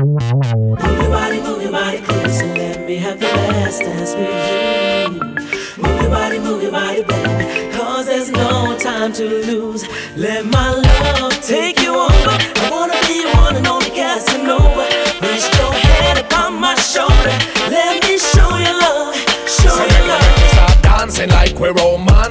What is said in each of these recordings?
Move your body, move your body close and let me have the last dance with you. Move your body, move your body, cause there's no time to lose. Let my love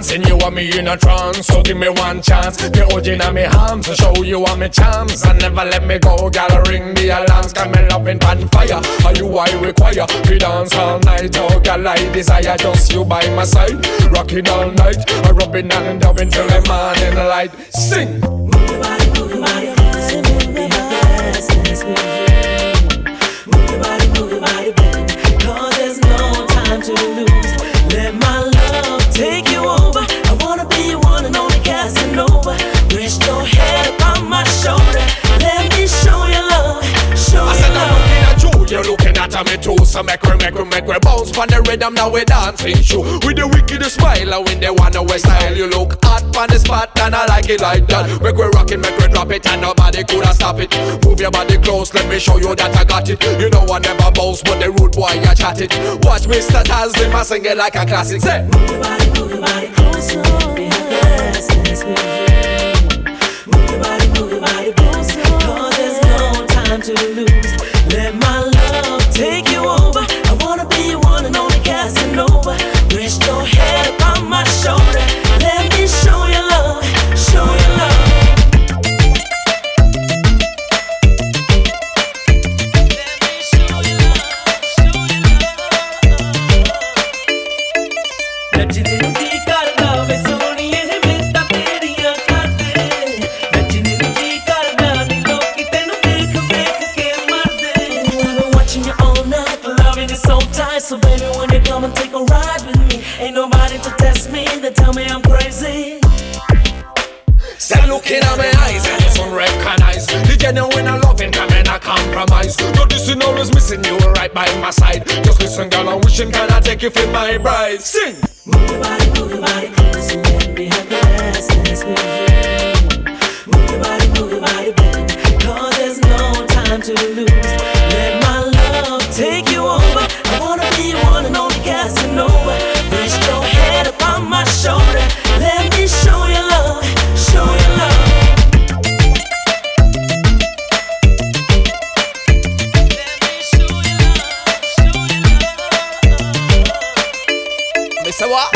romancing. You want me in a trance, so give me one chance. The OG in me arms to show you all my charms. And never let me go, gal ring the alarms. Got me loving pan fire. Are you I require? We dance all night, oh gal I desire. Just you by my side, rocking all night. I rubbing and dubbing till the morning light. Sing. Move your body, move your body, me have the last dance with you. Move your body, move your body, baby, cause there's no time to lose. Me. So make we, make we, make we bounce on the rhythm. Now we dancing shoe with the wickedest smile. And when they wanna waste style, you look hot on the spot, and I like it like that. Make we rock make we drop it, and nobody coulda stop it. Move your body close, let me show you that I got it. You know I never bounce, but the rude boy I chat it. Watch Mr. Tazlim, I sing it like a classic. Say. Move your body, move your body closer. Let me have it so tight So baby when you come and take a ride with me Ain't nobody to test me, they tell me I'm crazy Say looking at my eyes and it's unrecognized The genuine and loving come in a compromise No this is always missing you right by my side Just listen girl I'm wishing can I take you for my bride Sing! Move your body, move your body close and let me have the last dance with you. Move your body, move your body, baby, cause there's no time to lose. は。